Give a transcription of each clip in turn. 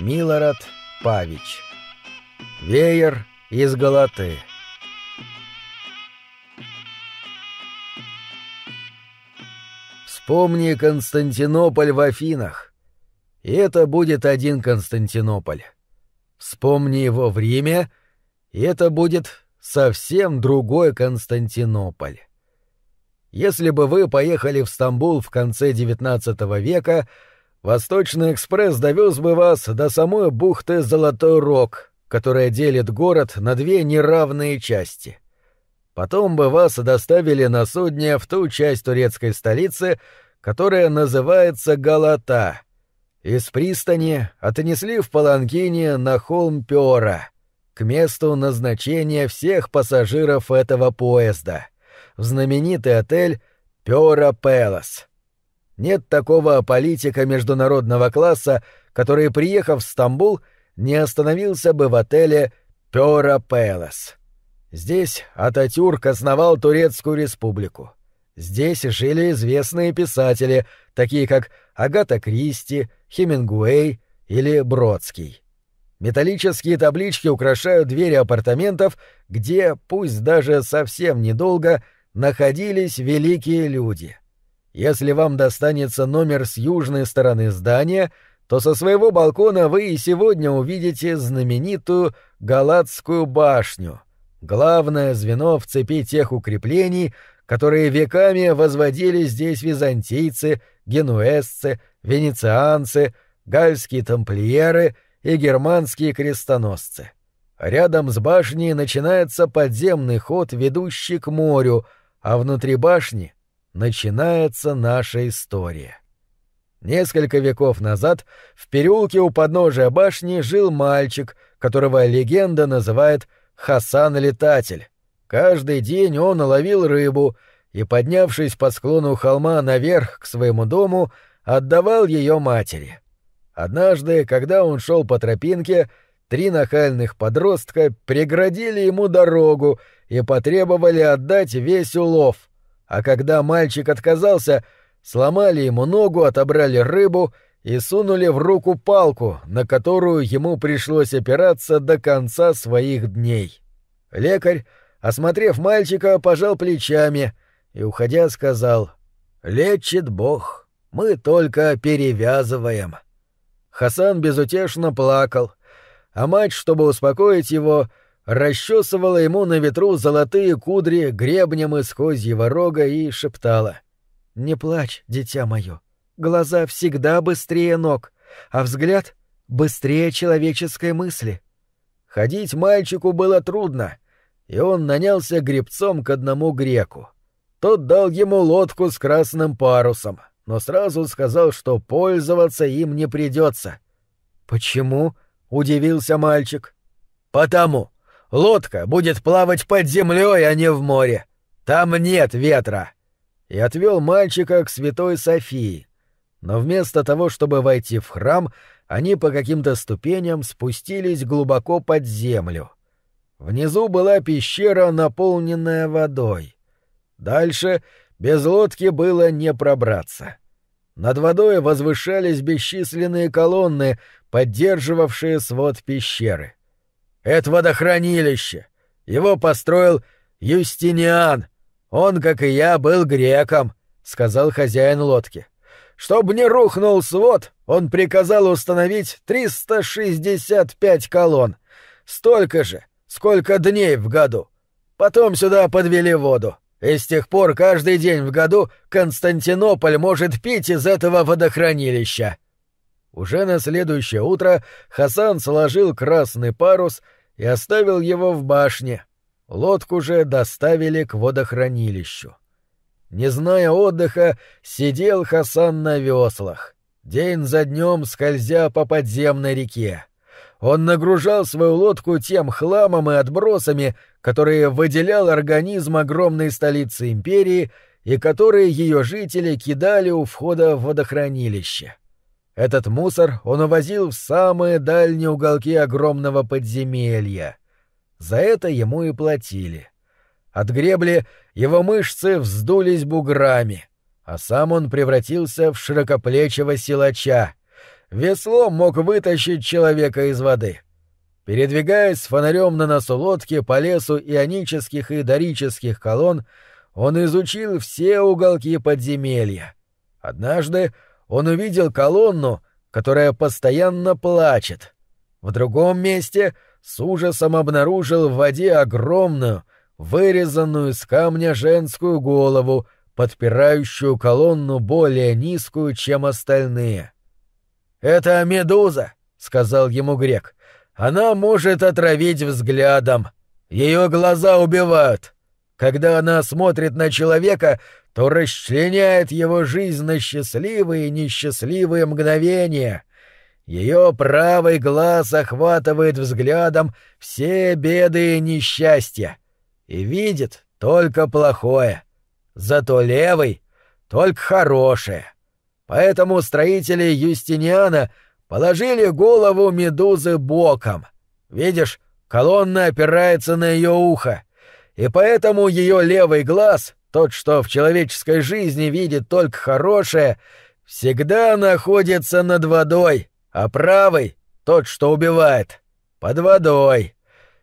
Милорад Павич. Веер из Галаты. Вспомни Константинополь в Афинах. И это будет один Константинополь. Вспомни его в Риме, и это будет совсем другой Константинополь. Если бы вы поехали в Стамбул в конце XIX века, Восточный экспресс довез бы вас до самой бухты Золотой Рог, которая делит город на две неравные части. Потом бы вас доставили на судне в ту часть турецкой столицы, которая называется Галата. Из пристани отнесли в Паланкине на холм Пёра, к месту назначения всех пассажиров этого поезда, в знаменитый отель Пёра Пелос. Нет такого политика международного класса, который, приехав в Стамбул, не остановился бы в отеле Пёра Пелос. Здесь Ататюрк основал Турецкую республику. Здесь жили известные писатели, такие как Агата Кристи, Хемингуэй или Бродский. Металлические таблички украшают двери апартаментов, где, пусть даже совсем недолго, находились великие люди — если вам достанется номер с южной стороны здания, то со своего балкона вы и сегодня увидите знаменитую Галатскую башню, главное звено в цепи тех укреплений, которые веками возводили здесь византийцы, генуэзцы, венецианцы, гальские тамплиеры и германские крестоносцы. Рядом с башней начинается подземный ход, ведущий к морю, а внутри башни начинается наша история. Несколько веков назад в переулке у подножия башни жил мальчик, которого легенда называет Хасан-летатель. Каждый день он ловил рыбу и, поднявшись по склону холма наверх к своему дому, отдавал ее матери. Однажды, когда он шел по тропинке, три нахальных подростка преградили ему дорогу и потребовали отдать весь улов, а когда мальчик отказался, сломали ему ногу, отобрали рыбу и сунули в руку палку, на которую ему пришлось опираться до конца своих дней. Лекарь, осмотрев мальчика, пожал плечами и, уходя, сказал «Лечит Бог, мы только перевязываем». Хасан безутешно плакал, а мать, чтобы успокоить его, расчесывала ему на ветру золотые кудри гребнем из козьего рога и шептала. «Не плачь, дитя мое. Глаза всегда быстрее ног, а взгляд быстрее человеческой мысли». Ходить мальчику было трудно, и он нанялся гребцом к одному греку. Тот дал ему лодку с красным парусом, но сразу сказал, что пользоваться им не придется. «Почему?» — удивился мальчик. «Потому», Лодка будет плавать под землей, а не в море. Там нет ветра. И отвел мальчика к святой Софии. Но вместо того, чтобы войти в храм, они по каким-то ступеням спустились глубоко под землю. Внизу была пещера, наполненная водой. Дальше без лодки было не пробраться. Над водой возвышались бесчисленные колонны, поддерживавшие свод пещеры. Это водохранилище. Его построил Юстиниан. Он, как и я, был греком, сказал хозяин лодки. Чтобы не рухнул свод, он приказал установить 365 колонн. Столько же, сколько дней в году. Потом сюда подвели воду. И с тех пор каждый день в году Константинополь может пить из этого водохранилища. Уже на следующее утро Хасан сложил красный парус и оставил его в башне. Лодку же доставили к водохранилищу. Не зная отдыха, сидел Хасан на веслах, день за днем скользя по подземной реке. Он нагружал свою лодку тем хламом и отбросами, которые выделял организм огромной столицы империи и которые ее жители кидали у входа в водохранилище. Этот мусор он увозил в самые дальние уголки огромного подземелья. За это ему и платили. От гребли его мышцы вздулись буграми, а сам он превратился в широкоплечего силача. веслом мог вытащить человека из воды. Передвигаясь с фонарем на носу лодки по лесу ионических и дорических колонн, он изучил все уголки подземелья. Однажды он увидел колонну, которая постоянно плачет. В другом месте с ужасом обнаружил в воде огромную, вырезанную из камня женскую голову, подпирающую колонну более низкую, чем остальные. «Это медуза», — сказал ему грек. «Она может отравить взглядом. Ее глаза убивают. Когда она смотрит на человека, то расчленяет его жизнь на счастливые и несчастливые мгновения. Ее правый глаз охватывает взглядом все беды и несчастья и видит только плохое. Зато левый — только хорошее. Поэтому строители Юстиниана положили голову медузы боком. Видишь, колонна опирается на ее ухо, и поэтому ее левый глаз, тот, что в человеческой жизни видит только хорошее, всегда находится над водой, а правый, тот, что убивает, под водой.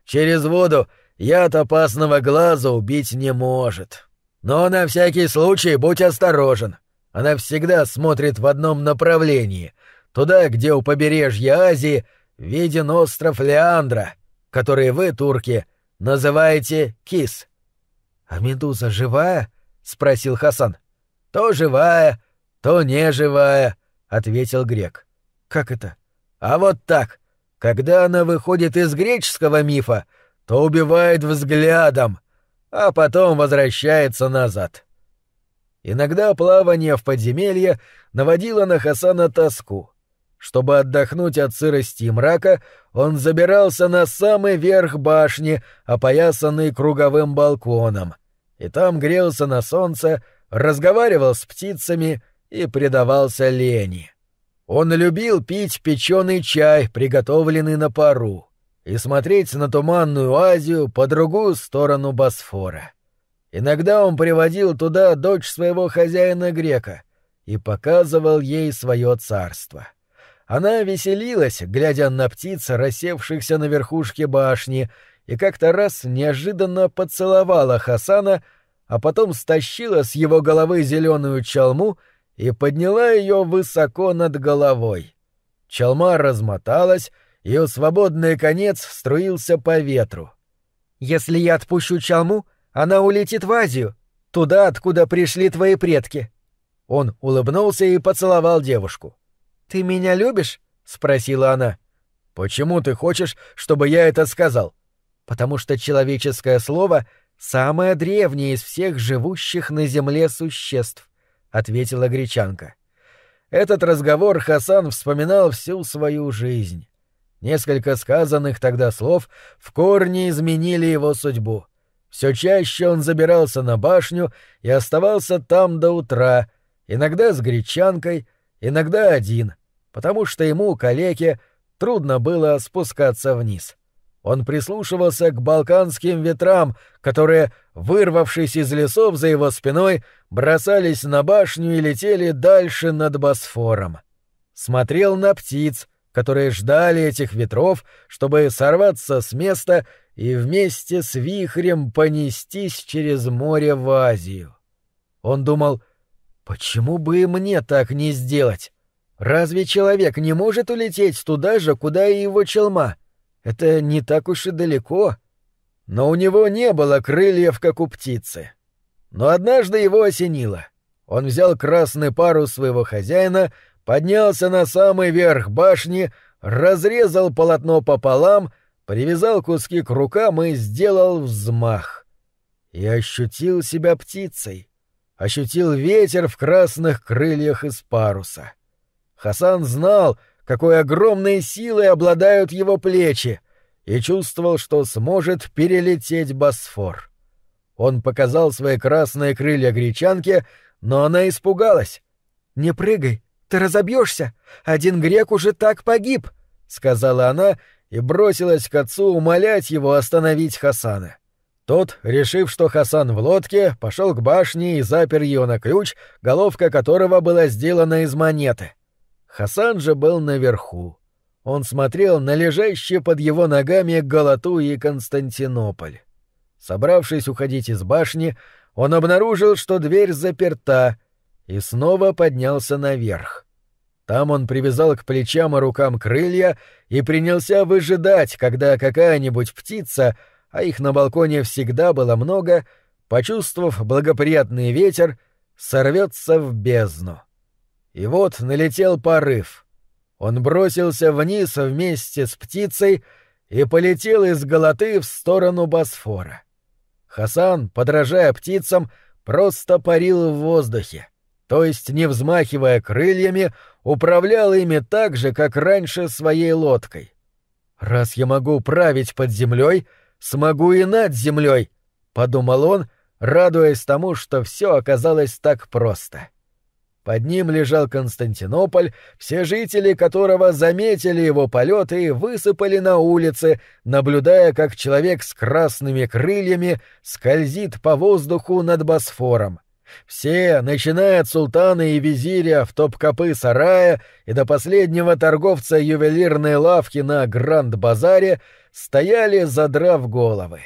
Через воду яд опасного глаза убить не может. Но на всякий случай будь осторожен. Она всегда смотрит в одном направлении, туда, где у побережья Азии виден остров Леандра, который вы, турки, называете Кис. — А медуза живая? — спросил Хасан. — То живая, то не живая, — ответил грек. — Как это? — А вот так. Когда она выходит из греческого мифа, то убивает взглядом, а потом возвращается назад. Иногда плавание в подземелье наводило на Хасана тоску. Чтобы отдохнуть от сырости и мрака, он забирался на самый верх башни, опоясанный круговым балконом, и там грелся на солнце, разговаривал с птицами и предавался лени. Он любил пить печеный чай, приготовленный на пару, и смотреть на туманную Азию по другую сторону Босфора. Иногда он приводил туда дочь своего хозяина-грека и показывал ей свое царство. Она веселилась, глядя на птиц, рассевшихся на верхушке башни, и как-то раз неожиданно поцеловала Хасана, а потом стащила с его головы зеленую чалму и подняла ее высоко над головой. Чалма размоталась, ее свободный конец струился по ветру. «Если я отпущу чалму, она улетит в Азию, туда, откуда пришли твои предки». Он улыбнулся и поцеловал девушку. «Ты меня любишь?» — спросила она. «Почему ты хочешь, чтобы я это сказал?» «Потому что человеческое слово — самое древнее из всех живущих на земле существ», — ответила гречанка. Этот разговор Хасан вспоминал всю свою жизнь. Несколько сказанных тогда слов в корне изменили его судьбу. Все чаще он забирался на башню и оставался там до утра, иногда с гречанкой, иногда один, потому что ему, калеке, трудно было спускаться вниз. Он прислушивался к балканским ветрам, которые, вырвавшись из лесов за его спиной, бросались на башню и летели дальше над Босфором. Смотрел на птиц, которые ждали этих ветров, чтобы сорваться с места и вместе с вихрем понестись через море в Азию. Он думал, почему бы и мне так не сделать? Разве человек не может улететь туда же, куда и его челма? Это не так уж и далеко. Но у него не было крыльев, как у птицы. Но однажды его осенило. Он взял красный парус своего хозяина, поднялся на самый верх башни, разрезал полотно пополам — привязал куски к рукам и сделал взмах. И ощутил себя птицей. Ощутил ветер в красных крыльях из паруса. Хасан знал, какой огромной силой обладают его плечи, и чувствовал, что сможет перелететь Босфор. Он показал свои красные крылья гречанке, но она испугалась. «Не прыгай, ты разобьешься. Один грек уже так погиб», — сказала она и бросилась к отцу умолять его остановить Хасана. Тот, решив, что Хасан в лодке, пошел к башне и запер ее на ключ, головка которого была сделана из монеты. Хасан же был наверху. Он смотрел на лежащие под его ногами Галату и Константинополь. Собравшись уходить из башни, он обнаружил, что дверь заперта, и снова поднялся наверх. Там он привязал к плечам и рукам крылья и принялся выжидать, когда какая-нибудь птица, а их на балконе всегда было много, почувствовав благоприятный ветер, сорвется в бездну. И вот налетел порыв. Он бросился вниз вместе с птицей и полетел из Галаты в сторону Босфора. Хасан, подражая птицам, просто парил в воздухе, то есть, не взмахивая крыльями, управлял ими так же, как раньше своей лодкой. «Раз я могу править под землей, смогу и над землей», — подумал он, радуясь тому, что все оказалось так просто. Под ним лежал Константинополь, все жители которого заметили его полет и высыпали на улицы, наблюдая, как человек с красными крыльями скользит по воздуху над Босфором. Все, начиная от султана и визиря в топ-копы сарая и до последнего торговца ювелирной лавки на Гранд-базаре, стояли, задрав головы.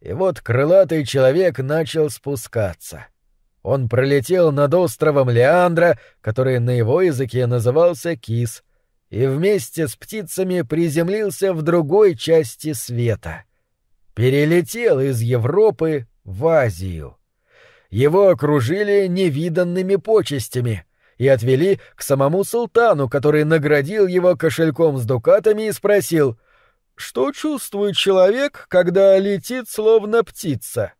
И вот крылатый человек начал спускаться. Он пролетел над островом Леандра, который на его языке назывался Кис, и вместе с птицами приземлился в другой части света. Перелетел из Европы в Азию. Его окружили невиданными почестями и отвели к самому султану, который наградил его кошельком с дукатами и спросил, что чувствует человек, когда летит словно птица?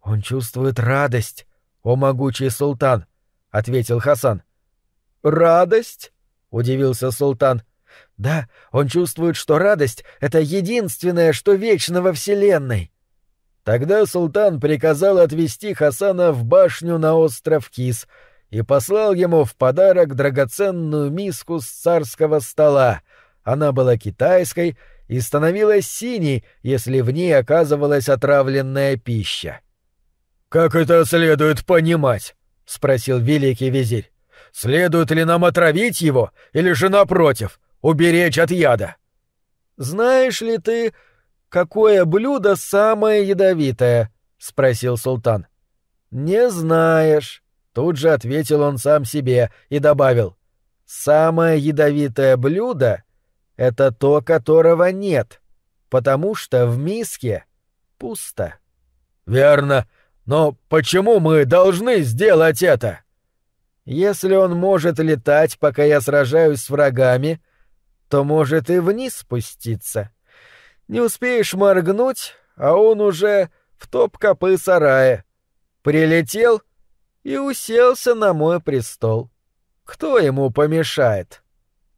Он чувствует радость, «О могучий султан!» — ответил Хасан. «Радость?» — удивился султан. «Да, он чувствует, что радость — это единственное, что вечно во Вселенной». Тогда султан приказал отвезти Хасана в башню на остров Кис и послал ему в подарок драгоценную миску с царского стола. Она была китайской и становилась синей, если в ней оказывалась отравленная пища. «Как это следует понимать?» — спросил великий визирь. «Следует ли нам отравить его, или же, напротив, уберечь от яда?» «Знаешь ли ты, какое блюдо самое ядовитое?» — спросил султан. «Не знаешь», — тут же ответил он сам себе и добавил. «Самое ядовитое блюдо — это то, которого нет, потому что в миске пусто». «Верно», но почему мы должны сделать это? Если он может летать, пока я сражаюсь с врагами, то может и вниз спуститься. Не успеешь моргнуть, а он уже в топ-копы сарая. Прилетел и уселся на мой престол. Кто ему помешает?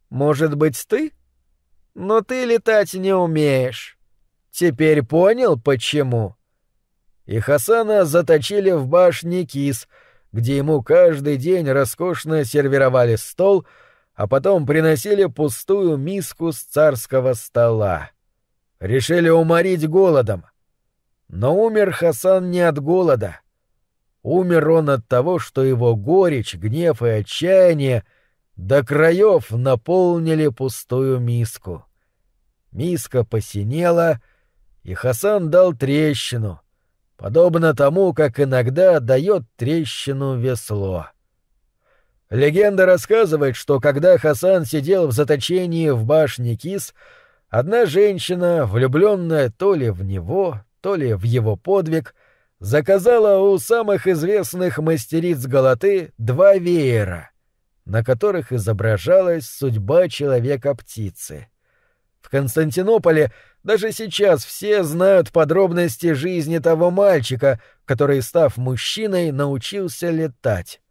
Может быть, ты? Но ты летать не умеешь. Теперь понял, почему?» и Хасана заточили в башне Кис, где ему каждый день роскошно сервировали стол, а потом приносили пустую миску с царского стола. Решили уморить голодом. Но умер Хасан не от голода. Умер он от того, что его горечь, гнев и отчаяние до краев наполнили пустую миску. Миска посинела, и Хасан дал трещину — подобно тому, как иногда дает трещину весло. Легенда рассказывает, что когда Хасан сидел в заточении в башне Кис, одна женщина, влюбленная то ли в него, то ли в его подвиг, заказала у самых известных мастериц Галаты два веера, на которых изображалась судьба человека-птицы. В Константинополе даже сейчас все знают подробности жизни того мальчика, который, став мужчиной, научился летать.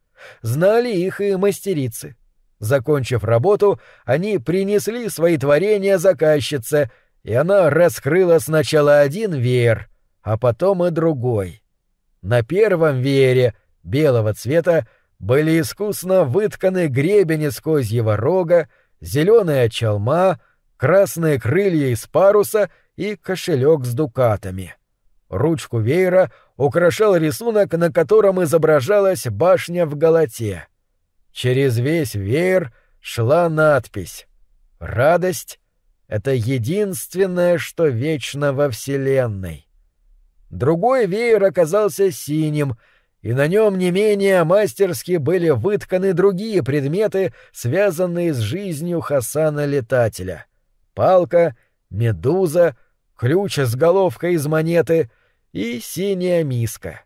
Знали их и мастерицы. Закончив работу, они принесли свои творения заказчице, и она раскрыла сначала один веер, а потом и другой. На первом веере, белого цвета, были искусно вытканы гребень из козьего рога, зеленая чалма — красные крылья из паруса и кошелек с дукатами. Ручку веера украшал рисунок, на котором изображалась башня в Галате. Через весь веер шла надпись «Радость — это единственное, что вечно во Вселенной». Другой веер оказался синим, и на нем не менее мастерски были вытканы другие предметы, связанные с жизнью Хасана-летателя. Палка, медуза, ключ с головкой из монеты и синяя миска.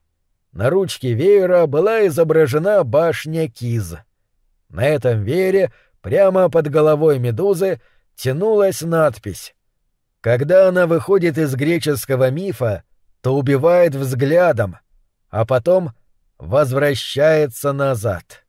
На ручке веера была изображена башня Киз. На этом веере, прямо под головой медузы, тянулась надпись. Когда она выходит из греческого мифа, то убивает взглядом, а потом возвращается назад.